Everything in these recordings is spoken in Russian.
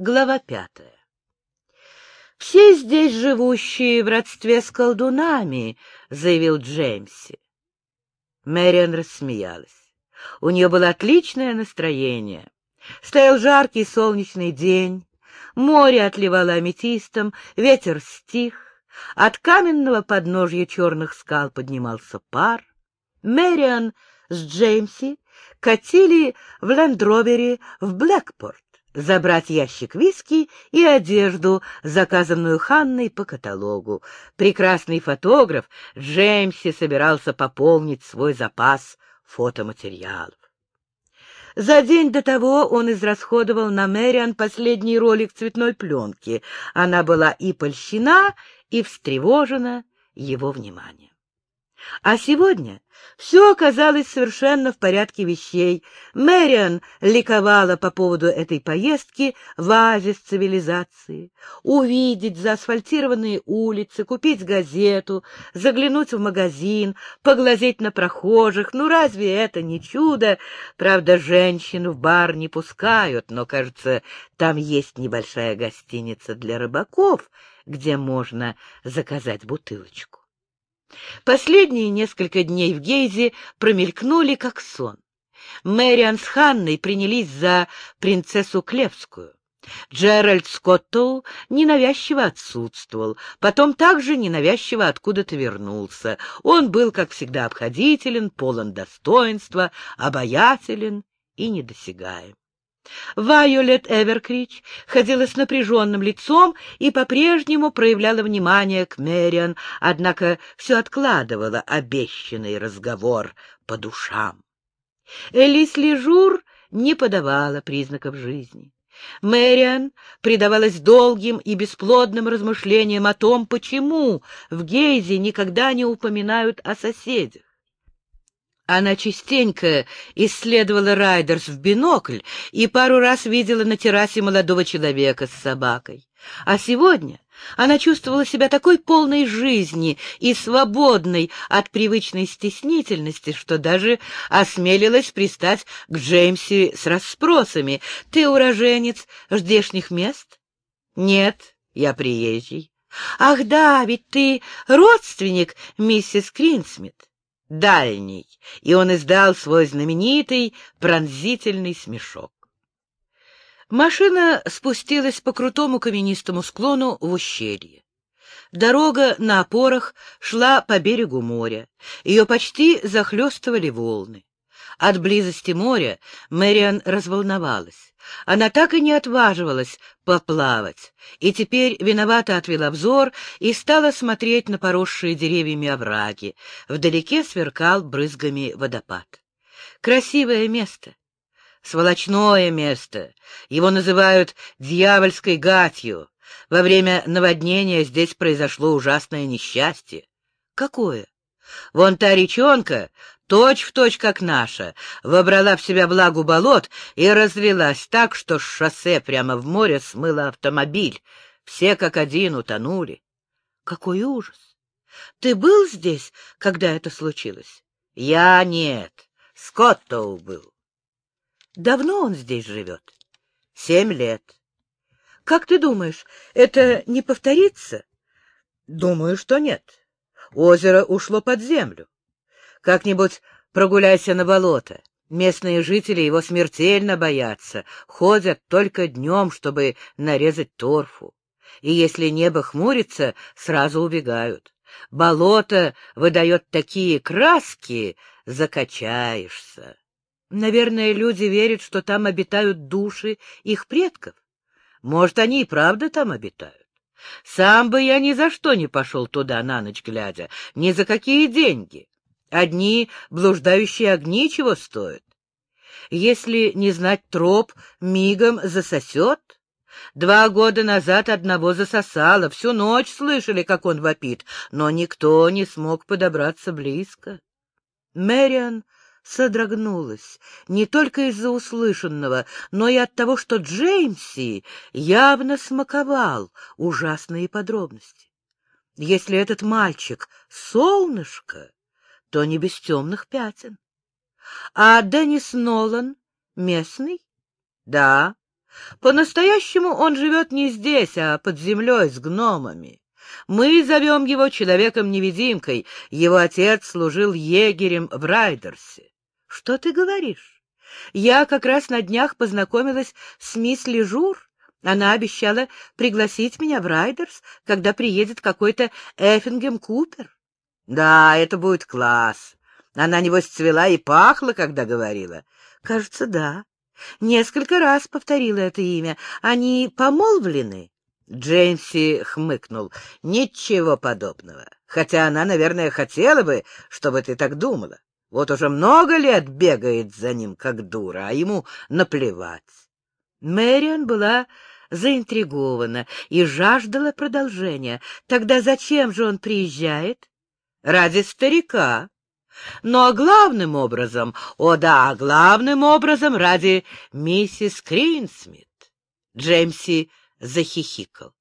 Глава пятая. «Все здесь живущие в родстве с колдунами», — заявил Джеймси. Мэриан рассмеялась. У нее было отличное настроение. Стоял жаркий солнечный день, море отливало аметистом, ветер стих, от каменного подножья черных скал поднимался пар. Мэриан с Джеймси катили в лендровере в Блэкпорт забрать ящик виски и одежду, заказанную Ханной по каталогу. Прекрасный фотограф Джеймси собирался пополнить свой запас фотоматериалов. За день до того он израсходовал на Мэриан последний ролик цветной пленки. Она была и польщена, и встревожена его вниманием. А сегодня все оказалось совершенно в порядке вещей. Мэриан ликовала по поводу этой поездки в оазис цивилизации. Увидеть заасфальтированные улицы, купить газету, заглянуть в магазин, поглазеть на прохожих. Ну, разве это не чудо? Правда, женщин в бар не пускают, но, кажется, там есть небольшая гостиница для рыбаков, где можно заказать бутылочку. Последние несколько дней в Гейзе промелькнули как сон. Мэриан с Ханной принялись за принцессу Клевскую. Джеральд Скоттоу ненавязчиво отсутствовал, потом также ненавязчиво откуда-то вернулся. Он был, как всегда, обходителен, полон достоинства, обаятелен и недосягаем. Вайолет Эверкрич ходила с напряженным лицом и по-прежнему проявляла внимание к Мэриан, однако все откладывала обещанный разговор по душам. Элис Лежур не подавала признаков жизни. Мэриан предавалась долгим и бесплодным размышлениям о том, почему в Гейзе никогда не упоминают о соседях. Она частенько исследовала Райдерс в бинокль и пару раз видела на террасе молодого человека с собакой. А сегодня она чувствовала себя такой полной жизни и свободной от привычной стеснительности, что даже осмелилась пристать к Джеймсе с расспросами. «Ты уроженец здешних мест?» «Нет, я приезжий». «Ах да, ведь ты родственник миссис Кринсмит» дальний, и он издал свой знаменитый пронзительный смешок. Машина спустилась по крутому каменистому склону в ущелье. Дорога на опорах шла по берегу моря. Ее почти захлестывали волны. От близости моря Мэриан разволновалась. Она так и не отваживалась поплавать, и теперь виновато отвела взор и стала смотреть на поросшие деревьями овраги. Вдалеке сверкал брызгами водопад. Красивое место, сволочное место. Его называют дьявольской гатью. Во время наводнения здесь произошло ужасное несчастье. Какое? Вон та речонка точь в точь, как наша, вобрала в себя влагу болот и разлилась так, что с шоссе прямо в море смыло автомобиль. Все как один утонули. Какой ужас! Ты был здесь, когда это случилось? Я нет. Скоттоу был. Давно он здесь живет? Семь лет. Как ты думаешь, это не повторится? Думаю, что нет. Озеро ушло под землю. Как-нибудь прогуляйся на болото. Местные жители его смертельно боятся, ходят только днем, чтобы нарезать торфу. И если небо хмурится, сразу убегают. Болото выдает такие краски, закачаешься. Наверное, люди верят, что там обитают души их предков. Может, они и правда там обитают. Сам бы я ни за что не пошел туда на ночь глядя, ни за какие деньги. Одни блуждающие огни чего стоят? Если не знать троп, мигом засосет. Два года назад одного засосало, всю ночь слышали, как он вопит, но никто не смог подобраться близко. Мэриан содрогнулась не только из-за услышанного, но и от того, что Джеймси явно смаковал ужасные подробности. Если этот мальчик — солнышко, то не без темных пятен. А Деннис Нолан местный? Да, По-настоящему он живет не здесь, а под землей с гномами. Мы зовем его человеком-невидимкой. Его отец служил егерем в Райдерсе. Что ты говоришь? Я как раз на днях познакомилась с мисс Лежур. Она обещала пригласить меня в Райдерс, когда приедет какой-то Эффингем Купер. Да, это будет класс. Она, небось, цвела и пахла, когда говорила. Кажется, да. Несколько раз повторила это имя. Они помолвлены? Джеймси хмыкнул. Ничего подобного. Хотя она, наверное, хотела бы, чтобы ты так думала. Вот уже много лет бегает за ним, как дура, а ему наплевать. Мэриан была заинтригована и жаждала продолжения. Тогда зачем же он приезжает? Ради старика. Но главным образом, о да, главным образом ради миссис Кринсмит. Джеймси захихикал.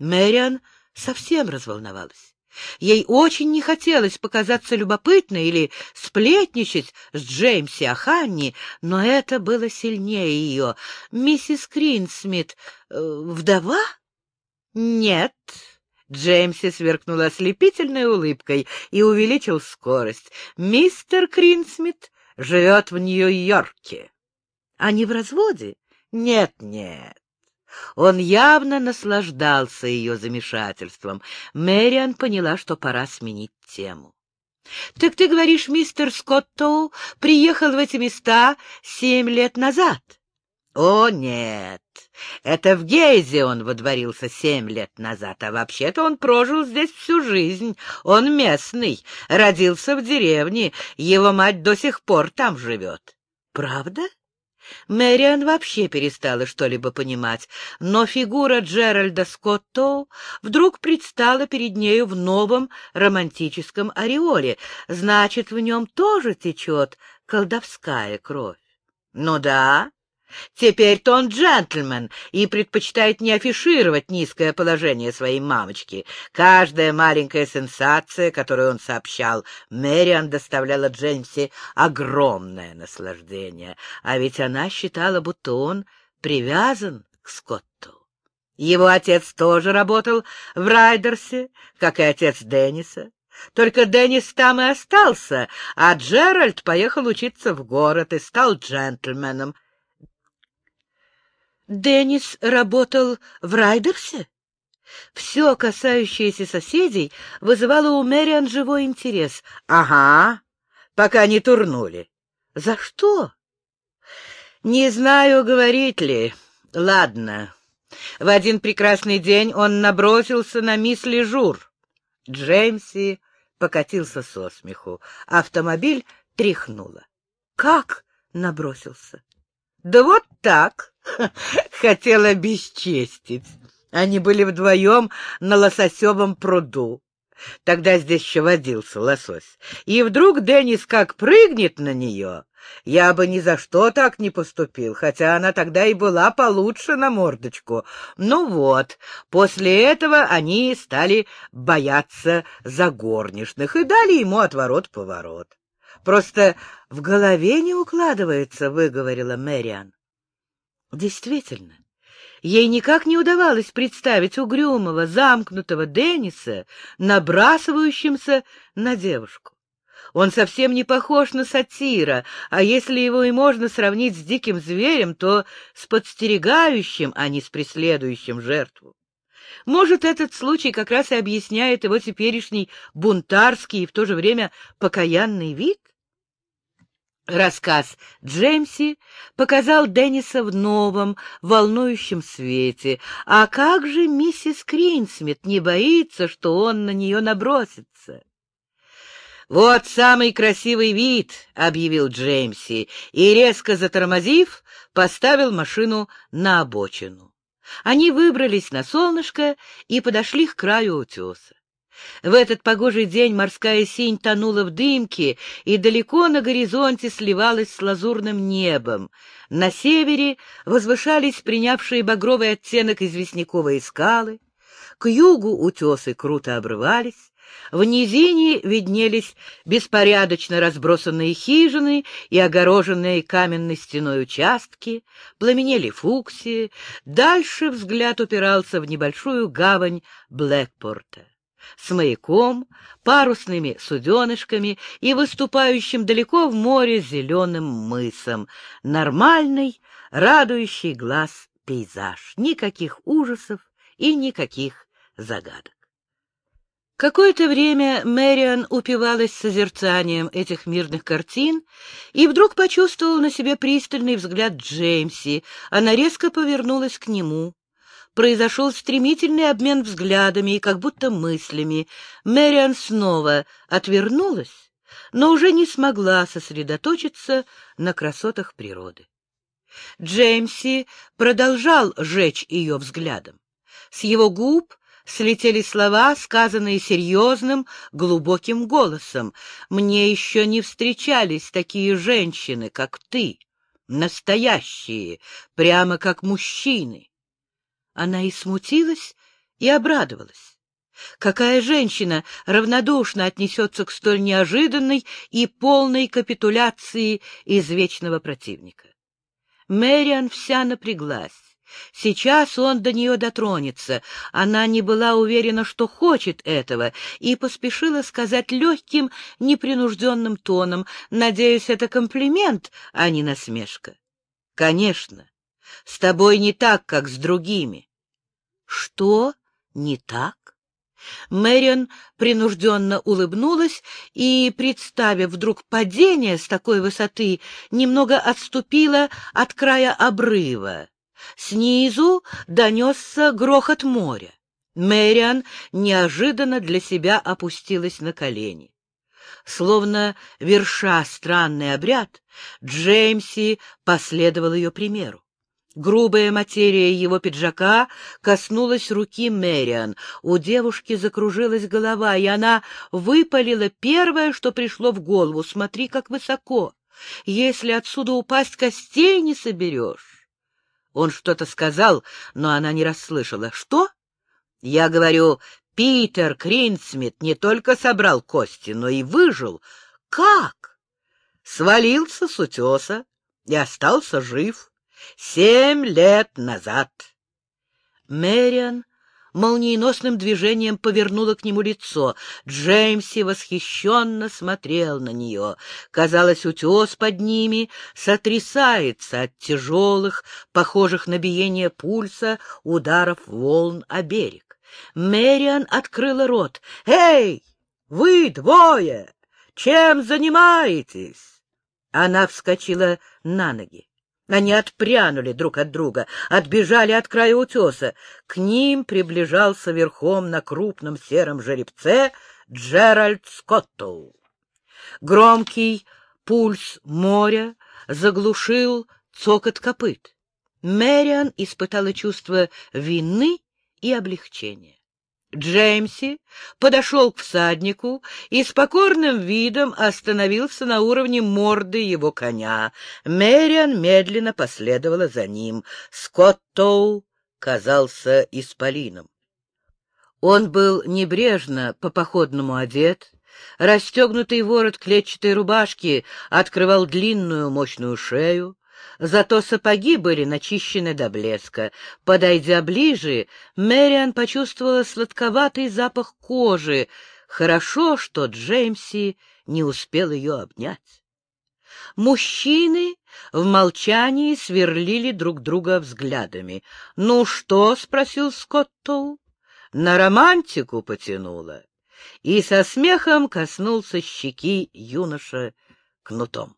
Мэриан совсем разволновалась. Ей очень не хотелось показаться любопытной или сплетничать с Джеймси о Ханни, но это было сильнее ее. «Миссис Кринсмит э, вдова?» «Нет». Джеймси сверкнул ослепительной улыбкой и увеличил скорость. «Мистер Кринсмит живет в Нью-Йорке». «Они в разводе?» «Нет-нет, он явно наслаждался ее замешательством. Мэриан поняла, что пора сменить тему. — Так ты говоришь, мистер Скоттоу приехал в эти места семь лет назад? — О, нет. Это в Гейзе он водворился семь лет назад, а вообще-то он прожил здесь всю жизнь. Он местный, родился в деревне, его мать до сих пор там живет. — Правда? — Мэриан вообще перестала что-либо понимать, но фигура Джеральда Скотто вдруг предстала перед нею в новом романтическом ореоле. Значит, в нем тоже течет колдовская кровь. Ну да, Теперь-то он джентльмен и предпочитает не афишировать низкое положение своей мамочки. Каждая маленькая сенсация, которую он сообщал, Мэриан доставляла Джеймси огромное наслаждение, а ведь она считала, будто он привязан к Скотту. Его отец тоже работал в Райдерсе, как и отец Денниса. Только Деннис там и остался, а Джеральд поехал учиться в город и стал джентльменом, Деннис работал в Райдерсе? Все, касающееся соседей, вызывало у Мэриан живой интерес. Ага, пока не турнули. За что? Не знаю, говорить ли. Ладно. В один прекрасный день он набросился на мисс Лежур. Джеймси покатился со смеху. Автомобиль тряхнуло. Как набросился? Да вот так. Хотела бесчестить. Они были вдвоем на лососевом пруду. Тогда здесь еще водился лосось. И вдруг Деннис как прыгнет на нее. Я бы ни за что так не поступил, хотя она тогда и была получше на мордочку. Ну вот, после этого они стали бояться за горничных и дали ему отворот-поворот. Просто в голове не укладывается, — выговорила Мэриан. Действительно, ей никак не удавалось представить угрюмого, замкнутого Денниса, набрасывающимся на девушку. Он совсем не похож на сатира, а если его и можно сравнить с диким зверем, то с подстерегающим, а не с преследующим жертву. Может, этот случай как раз и объясняет его теперешний бунтарский и в то же время покаянный вид? Рассказ Джеймси показал Денниса в новом, волнующем свете. А как же миссис Кринсмит не боится, что он на нее набросится? «Вот самый красивый вид», — объявил Джеймси, и, резко затормозив, поставил машину на обочину. Они выбрались на солнышко и подошли к краю утеса. В этот погожий день морская синь тонула в дымке и далеко на горизонте сливалась с лазурным небом. На севере возвышались принявшие багровый оттенок известняковые скалы. К югу утесы круто обрывались, В низине виднелись беспорядочно разбросанные хижины и огороженные каменной стеной участки, пламенели фуксии, дальше взгляд упирался в небольшую гавань Блэкпорта с маяком, парусными суденышками и выступающим далеко в море зеленым мысом. Нормальный, радующий глаз пейзаж. Никаких ужасов и никаких загадок. Какое-то время Мэриан упивалась созерцанием этих мирных картин и вдруг почувствовала на себе пристальный взгляд Джеймси. Она резко повернулась к нему. Произошел стремительный обмен взглядами и как будто мыслями. Мэриан снова отвернулась, но уже не смогла сосредоточиться на красотах природы. Джеймси продолжал жечь ее взглядом. С его губ слетели слова, сказанные серьезным, глубоким голосом. «Мне еще не встречались такие женщины, как ты, настоящие, прямо как мужчины». Она и смутилась, и обрадовалась. Какая женщина равнодушно отнесется к столь неожиданной и полной капитуляции извечного противника? Мэриан вся напряглась. Сейчас он до нее дотронется. Она не была уверена, что хочет этого, и поспешила сказать легким, непринужденным тоном, «Надеюсь, это комплимент, а не насмешка». «Конечно. С тобой не так, как с другими». «Что не так?» Мэриан принужденно улыбнулась и, представив вдруг падение с такой высоты, немного отступила от края обрыва. Снизу донесся грохот моря. Мэриан неожиданно для себя опустилась на колени. Словно верша странный обряд, Джеймси последовал ее примеру. Грубая материя его пиджака коснулась руки Мэриан. У девушки закружилась голова, и она выпалила первое, что пришло в голову. «Смотри, как высоко! Если отсюда упасть, костей не соберешь!» Он что-то сказал, но она не расслышала. «Что?» «Я говорю, Питер Кринсмит не только собрал кости, но и выжил. Как?» «Свалился с утеса и остался жив». Семь лет назад. Мэриан молниеносным движением повернула к нему лицо. Джеймси восхищенно смотрел на нее. Казалось, утес под ними сотрясается от тяжелых, похожих на биение пульса, ударов волн о берег. Мэриан открыла рот. «Эй, вы двое! Чем занимаетесь?» Она вскочила на ноги. Они отпрянули друг от друга, отбежали от края утеса. К ним приближался верхом на крупном сером жеребце Джеральд Скоттоу. Громкий пульс моря заглушил цокот копыт. Мэриан испытала чувство вины и облегчения. Джеймси подошел к всаднику и с покорным видом остановился на уровне морды его коня. Мэриан медленно последовала за ним. Скоттоу казался исполином. Он был небрежно по-походному одет, расстегнутый ворот клетчатой рубашки открывал длинную мощную шею, Зато сапоги были начищены до блеска. Подойдя ближе, Мэриан почувствовала сладковатый запах кожи. Хорошо, что Джеймси не успел ее обнять. Мужчины в молчании сверлили друг друга взглядами. — Ну что? — спросил Скоттоу. — На романтику потянуло. И со смехом коснулся щеки юноша кнутом.